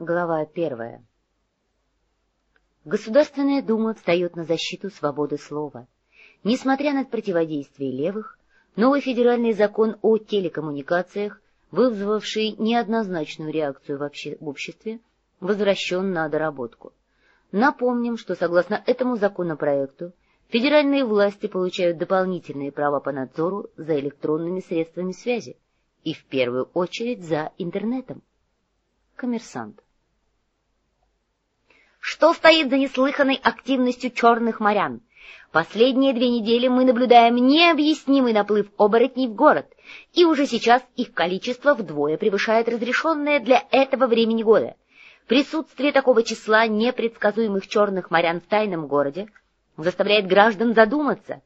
Глава первая Государственная дума встает на защиту свободы слова. Несмотря на противодействие левых, новый федеральный закон о телекоммуникациях, вызвавший неоднозначную реакцию в, обще... в обществе, возвращен на доработку. Напомним, что согласно этому законопроекту федеральные власти получают дополнительные права по надзору за электронными средствами связи и в первую очередь за интернетом. Коммерсант. Что стоит за неслыханной активностью черных морян? Последние две недели мы наблюдаем необъяснимый наплыв оборотней в город, и уже сейчас их количество вдвое превышает разрешенное для этого времени года. Присутствие такого числа непредсказуемых черных морян в тайном городе заставляет граждан задуматься,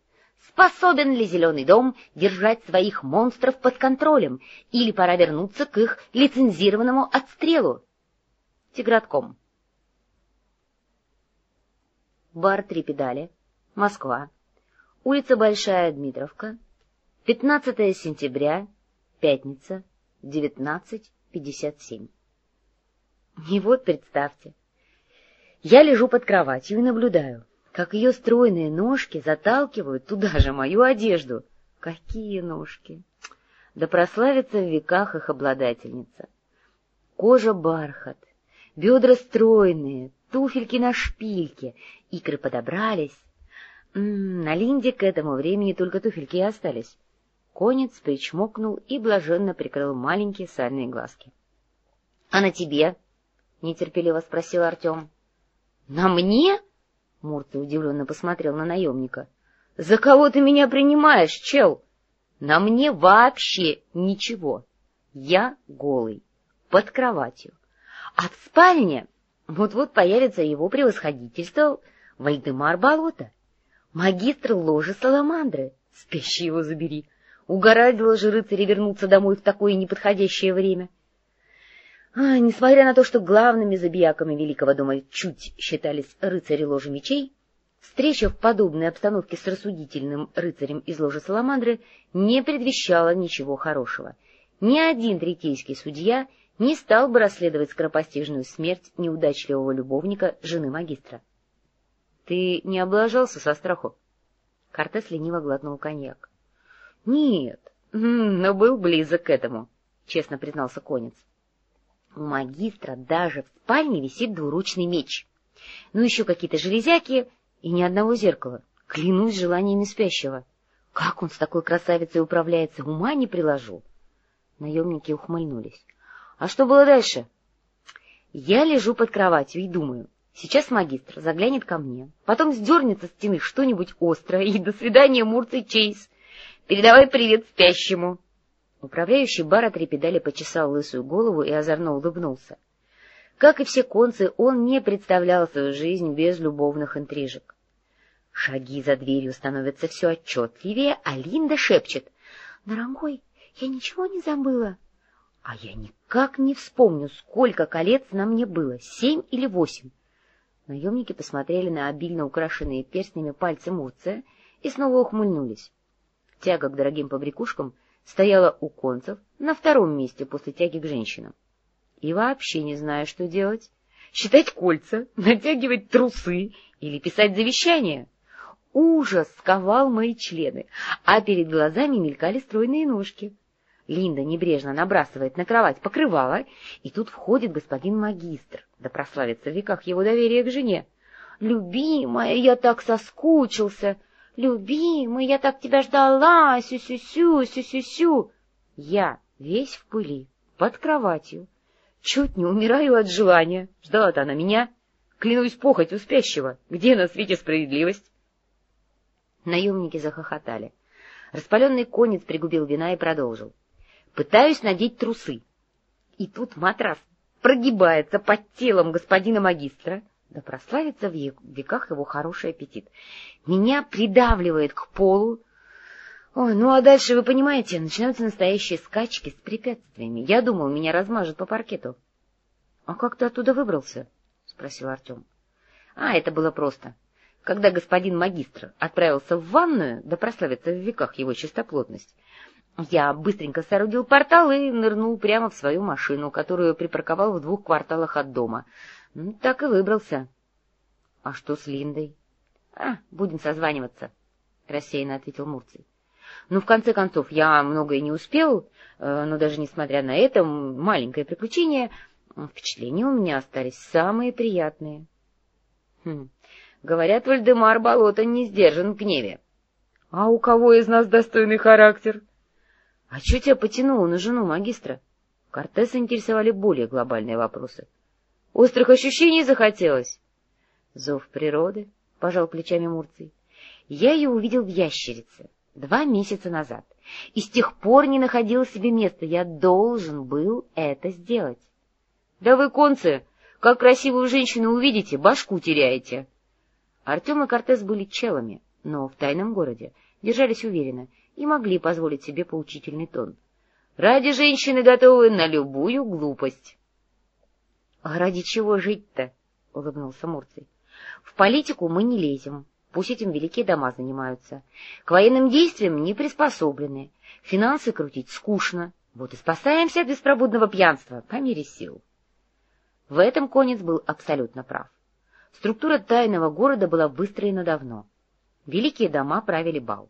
способен ли Зеленый дом держать своих монстров под контролем, или пора вернуться к их лицензированному отстрелу. Тигратком. Бар «Три педали», Москва, улица Большая Дмитровка, 15 сентября, пятница, 19.57. И вот представьте, я лежу под кроватью и наблюдаю, как ее стройные ножки заталкивают туда же мою одежду. Какие ножки! Да прославится в веках их обладательница. Кожа бархат, бедра стройные, туфельки на шпильке, икры подобрались. М -м, на Линде к этому времени только туфельки и остались. Конец причмокнул и блаженно прикрыл маленькие сальные глазки. — А на тебе? — нетерпеливо спросил Артем. — На мне? — Мурций удивленно посмотрел на наемника. — За кого ты меня принимаешь, чел? На мне вообще ничего. Я голый, под кроватью. А в спальне вот-вот появится его превосходительство Вальдемар Болото, магистр ложи Саламандры. Спящий его забери. Угораздило же рыцаря вернуться домой в такое неподходящее время. — а, несмотря на то, что главными забияками Великого дома чуть считались рыцари ложи мечей, встреча в подобной обстановке с рассудительным рыцарем из ложи Саламандры не предвещала ничего хорошего. Ни один третейский судья не стал бы расследовать скоропостижную смерть неудачливого любовника жены магистра. — Ты не облажался со страху? Кортес лениво глотнул коньяк. — Нет, но был близок к этому, — честно признался конец. У магистра даже в спальне висит двуручный меч. Ну, еще какие-то железяки и ни одного зеркала. Клянусь желаниями спящего. Как он с такой красавицей управляется, ума не приложу. Наемники ухмыльнулись. А что было дальше? Я лежу под кроватью и думаю, сейчас магистр заглянет ко мне, потом сдернет со стены что-нибудь острое, и до свидания, Мурций Чейз. Передавай привет спящему. Управляющий бара три педали почесал лысую голову и озорно улыбнулся. Как и все концы, он не представлял свою жизнь без любовных интрижек. Шаги за дверью становятся все отчетливее, а Линда шепчет. — Дорогой, я ничего не забыла. А я никак не вспомню, сколько колец на мне было, семь или восемь. Наемники посмотрели на обильно украшенные перстнями пальцы Мурция и снова ухмыльнулись. Тяга к дорогим побрякушкам — стояла у концев на втором месте после тяги к женщинам. И вообще не знаю, что делать. Считать кольца, натягивать трусы или писать завещание. Ужас сковал мои члены, а перед глазами мелькали стройные ножки. Линда небрежно набрасывает на кровать покрывало, и тут входит господин магистр, да прославится в веках его доверия к жене. «Любимая, я так соскучился!» «Любимый, я так тебя ждала! Сю-сю-сю, сю-сю-сю!» Я весь в пыли, под кроватью. Чуть не умираю от желания. Ждала-то она меня. Клянусь похотью спящего. Где на свете справедливость? Наемники захохотали. Распаленный конец пригубил вина и продолжил. Пытаюсь надеть трусы. И тут матрас прогибается под телом господина магистра, да прославится в веках его хороший аппетит. Меня придавливает к полу. Ой, ну а дальше, вы понимаете, начинаются настоящие скачки с препятствиями. Я думал, меня размажет по паркету. — А как ты оттуда выбрался? — спросил Артем. — А, это было просто. Когда господин магистр отправился в ванную, да прославится в веках его чистоплотность, Я быстренько соорудил портал и нырнул прямо в свою машину, которую припарковал в двух кварталах от дома. Ну, так и выбрался. — А что с Линдой? — А, будем созваниваться, — рассеянно ответил Мурций. Ну, в конце концов, я многое не успел, э, но даже несмотря на это маленькое приключение, впечатления у меня остались самые приятные. Хм. Говорят, Вальдемар Болото не сдержан в гневе. — А у кого из нас достойный характер? — а что тебя потянуло на жену магистра? Кортеса интересовали более глобальные вопросы. Острых ощущений захотелось? Зов природы, — пожал плечами Мурций. Я ее увидел в ящерице два месяца назад, и с тех пор не находил себе места. Я должен был это сделать. Да вы, концы, как красивую женщину увидите, башку теряете. Артем и Кортес были челами, но в тайном городе держались уверенно — и могли позволить себе поучительный тон. Ради женщины готовы на любую глупость. — А ради чего жить-то? — улыбнулся Мурций. — В политику мы не лезем, пусть этим великие дома занимаются. К военным действиям не приспособлены, финансы крутить скучно, вот и спасаемся от беспробудного пьянства по мере сил. В этом конец был абсолютно прав. Структура тайного города была выстроена давно. Великие дома правили бал.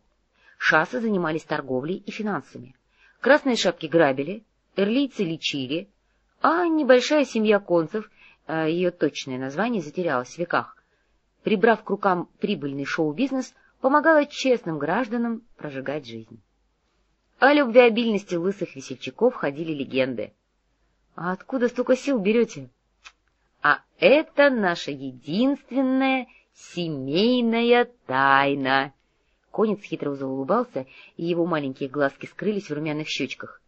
Шасы занимались торговлей и финансами. Красные шапки грабили, эрлийцы лечили, а небольшая семья концев, э, ее точное название затерялось в веках, прибрав к рукам прибыльный шоу-бизнес, помогала честным гражданам прожигать жизнь. О любвеобильности лысых весельчаков ходили легенды. — А откуда столько сил берете? — А это наша единственная семейная тайна, Конец хитро заулыбался, и его маленькие глазки скрылись в румяных щечках.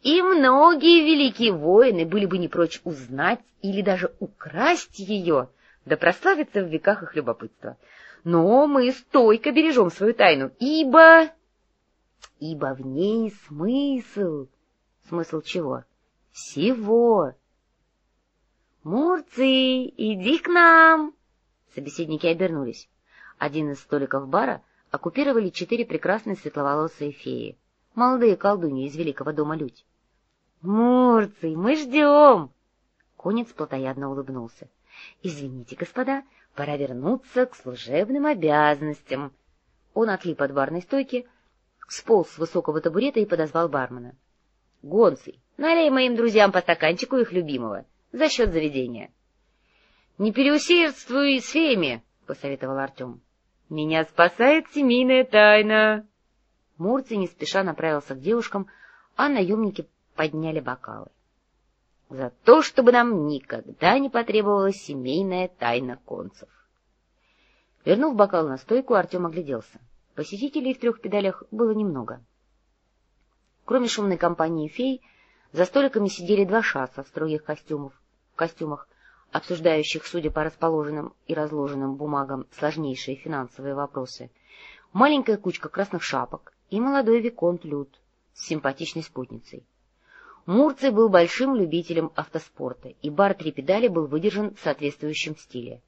И многие великие воины были бы не прочь узнать или даже украсть ее, да прославиться в веках их любопытства. Но мы стойко бережем свою тайну, ибо... Ибо в ней смысл. Смысл чего? Всего. «Мурций, иди к нам!» Собеседники обернулись. Один из столиков бара — оккупировали четыре прекрасные светловолосые феи, молодые колдуньи из великого дома Людь. — Мурций, мы ждем! Конец плотоядно улыбнулся. — Извините, господа, пора вернуться к служебным обязанностям. Он отлип от барной стойки, сполз с высокого табурета и подозвал бармена. — Гонций, налей моим друзьям по стаканчику их любимого, за счет заведения. — Не переусердствуй с феями, — посоветовал Артем. Меня спасает семейная тайна. Мурций не спеша направился к девушкам, а наемники подняли бокалы. За то, чтобы нам никогда не потребовалась семейная тайна концев. Вернув бокал на стойку, Артем огляделся. Посетителей в трех педалях было немного. Кроме шумной компании фей, за столиками сидели два шаса в строгих костюмах, костюмах обсуждающих, судя по расположенным и разложенным бумагам, сложнейшие финансовые вопросы, маленькая кучка красных шапок и молодой Виконт Люд с симпатичной спутницей. Мурций был большим любителем автоспорта, и бар «Три педали» был выдержан в соответствующем стиле.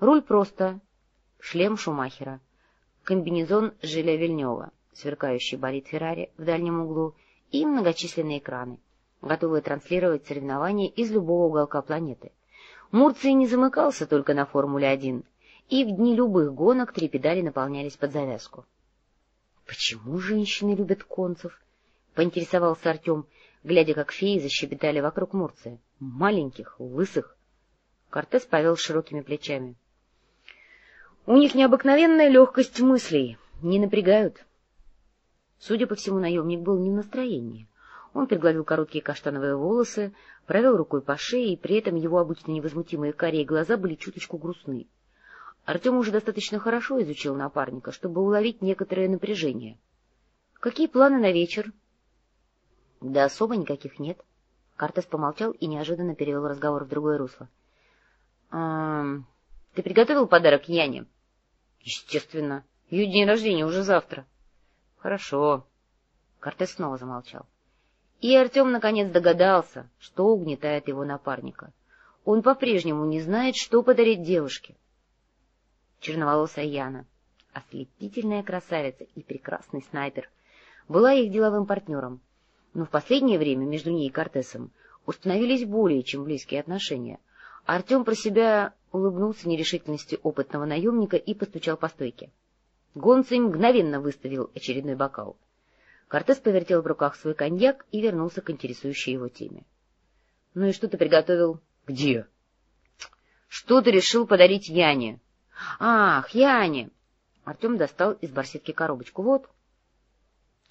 Руль просто, шлем Шумахера, комбинезон Жиля Вильнева, сверкающий болид Феррари в дальнем углу и многочисленные экраны, готовые транслировать соревнования из любого уголка планеты. Мурций не замыкался только на Формуле-1, и в дни любых гонок три педали наполнялись под завязку. — Почему женщины любят концев? — поинтересовался Артем, глядя, как феи защебетали вокруг Мурция. — Маленьких, лысых. Кортес повел широкими плечами. — У них необыкновенная легкость мыслей, не напрягают. Судя по всему, наемник был не в настроении. Он пригладил короткие каштановые волосы, провел рукой по шее, и при этом его обычно невозмутимые карие глаза были чуточку грустны. Артем уже достаточно хорошо изучил напарника, чтобы уловить некоторое напряжение. — Какие планы на вечер? — Да особо никаких нет. Картес помолчал и неожиданно перевел разговор в другое русло. — Ты приготовил подарок Яне? — Естественно. Ее день рождения уже завтра. — Хорошо. Кортес снова замолчал. — и Артем наконец догадался, что угнетает его напарника. Он по-прежнему не знает, что подарить девушке. Черноволосая Яна, ослепительная красавица и прекрасный снайпер, была их деловым партнером, но в последнее время между ней и Кортесом установились более чем близкие отношения. Артем про себя улыбнулся нерешительности опытного наемника и постучал по стойке. Гонцей мгновенно выставил очередной бокал. Кортес повертел в руках свой коньяк и вернулся к интересующей его теме. — Ну и что ты приготовил? — Где? — Что ты решил подарить Яне? — Ах, Яне! Артем достал из барсетки коробочку. — Вот.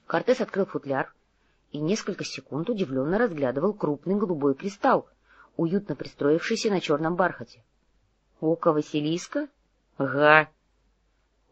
Кортес открыл футляр и несколько секунд удивленно разглядывал крупный голубой кристалл, уютно пристроившийся на черном бархате. — Око Василиска? — Ага.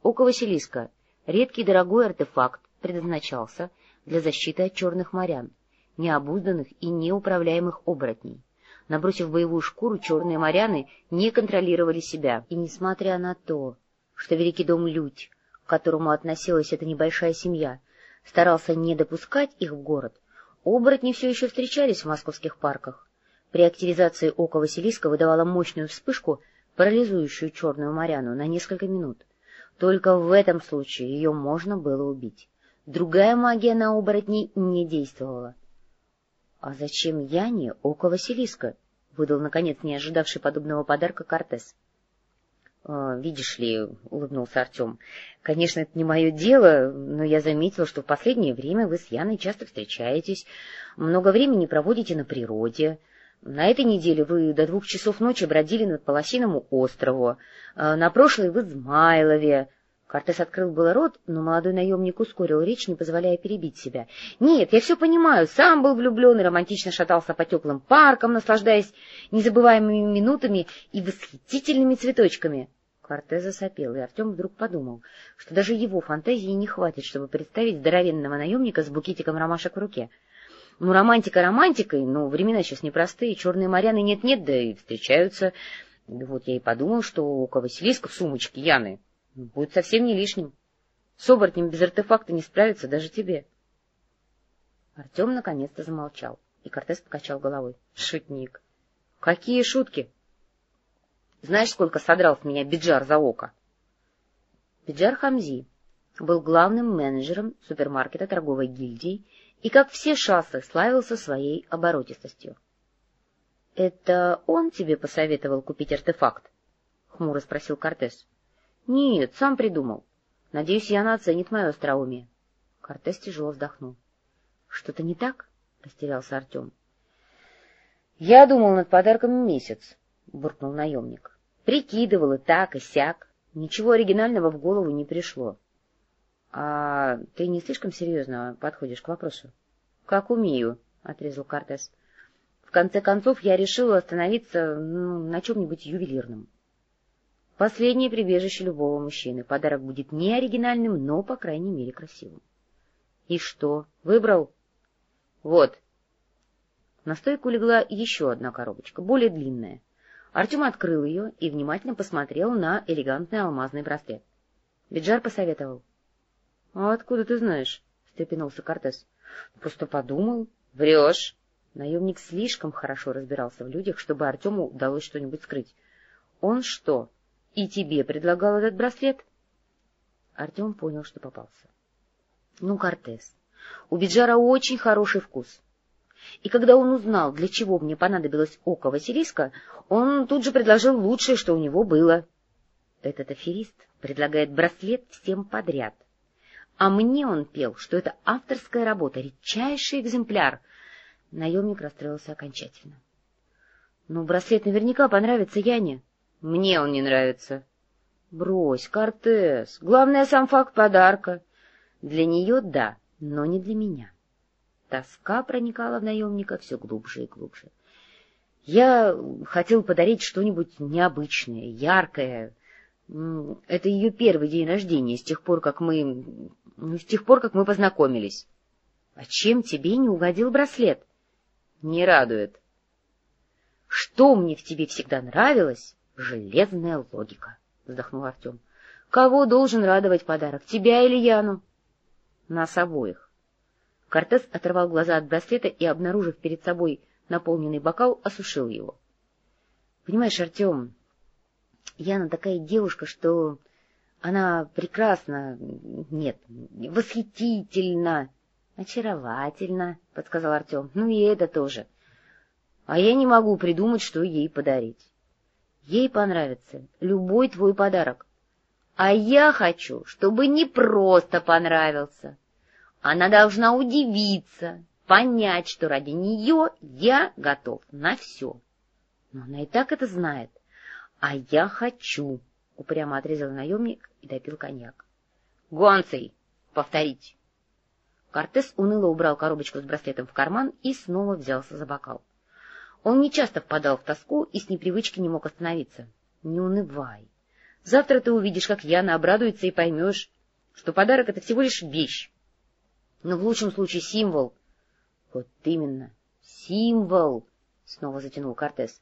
Око Василиска — редкий дорогой артефакт, предназначался для защиты от черных морян, необузданных и неуправляемых оборотней. Набросив боевую шкуру, черные моряны не контролировали себя. И несмотря на то, что Великий дом Людь, к которому относилась эта небольшая семья, старался не допускать их в город, оборотни все еще встречались в московских парках. При активизации ока Василиска выдавала мощную вспышку, парализующую черную моряну на несколько минут. Только в этом случае ее можно было убить. Другая магия на оборотней не действовала. — А зачем Яне око Василиска? — выдал, наконец, не ожидавший подобного подарка Кортес. «А, — Видишь ли, — улыбнулся Артем, — конечно, это не мое дело, но я заметил, что в последнее время вы с Яной часто встречаетесь, много времени проводите на природе. На этой неделе вы до двух часов ночи бродили над Полосиному острову, а на прошлой в Измайлове, Кортес открыл было рот, но молодой наемник ускорил речь, не позволяя перебить себя. — Нет, я все понимаю, сам был влюблен и романтично шатался по теплым паркам, наслаждаясь незабываемыми минутами и восхитительными цветочками. Кортес засопел, и Артем вдруг подумал, что даже его фантазии не хватит, чтобы представить здоровенного наемника с букетиком ромашек в руке. Ну, романтика романтикой, но времена сейчас непростые, черные моряны нет-нет, да и встречаются. Вот я и подумал, что у Василиска в сумочке Яны Будет совсем не лишним. С оборотнем без артефакта не справиться даже тебе. Артем наконец-то замолчал, и Кортес покачал головой. — Шутник. — Какие шутки? Знаешь, сколько содрал с меня Биджар за око? Биджар Хамзи был главным менеджером супермаркета торговой гильдии и, как все шассы, славился своей оборотистостью. — Это он тебе посоветовал купить артефакт? — хмуро спросил Кортес. — Нет, сам придумал. Надеюсь, Яна оценит мое остроумие. Кортес тяжело вздохнул. — Что-то не так? — растерялся Артем. — Я думал над подарком месяц, — буркнул наемник. Прикидывал и так, и сяк. Ничего оригинального в голову не пришло. — А ты не слишком серьезно подходишь к вопросу? — Как умею, — отрезал Кортес. — В конце концов, я решил остановиться ну, на чем-нибудь ювелирном. Последнее прибежище любого мужчины. Подарок будет не оригинальным, но, по крайней мере, красивым. — И что, выбрал? — Вот. На стойку легла еще одна коробочка, более длинная. Артем открыл ее и внимательно посмотрел на элегантный алмазный браслет. Биджар посоветовал. — А откуда ты знаешь? — встрепенулся Кортес. — Просто подумал. — Врешь. Наемник слишком хорошо разбирался в людях, чтобы Артему удалось что-нибудь скрыть. — Он что, и тебе предлагал этот браслет? Артем понял, что попался. Ну, Кортес, у Биджара очень хороший вкус. И когда он узнал, для чего мне понадобилось око Василиска, он тут же предложил лучшее, что у него было. Этот аферист предлагает браслет всем подряд. А мне он пел, что это авторская работа, редчайший экземпляр. Наемник расстроился окончательно. — Ну, браслет наверняка понравится Яне. Мне он не нравится. Брось, Кортес, главное сам факт подарка. Для нее — да, но не для меня. Тоска проникала в наемника все глубже и глубже. Я хотел подарить что-нибудь необычное, яркое. Это ее первый день рождения, с тех пор, как мы... с тех пор, как мы познакомились. А чем тебе не угодил браслет? Не радует. Что мне в тебе всегда нравилось, Железная логика, — вздохнул Артем. — Кого должен радовать подарок, тебя или Яну? — Нас обоих. Кортес оторвал глаза от браслета и, обнаружив перед собой наполненный бокал, осушил его. — Понимаешь, Артем, Яна такая девушка, что она прекрасна, нет, восхитительна. — Очаровательно, — подсказал Артем. — Ну и это тоже. А я не могу придумать, что ей подарить. Ей понравится любой твой подарок. А я хочу, чтобы не просто понравился. Она должна удивиться, понять, что ради нее я готов на все. Но она и так это знает. А я хочу, — упрямо отрезал наемник и допил коньяк. — Гонцей! Повторить! Кортес уныло убрал коробочку с браслетом в карман и снова взялся за бокал. Он нечасто впадал в тоску и с непривычки не мог остановиться. — Не унывай. Завтра ты увидишь, как Яна обрадуется и поймешь, что подарок — это всего лишь вещь. Но в лучшем случае символ. — Вот именно, символ, — снова затянул Кортес.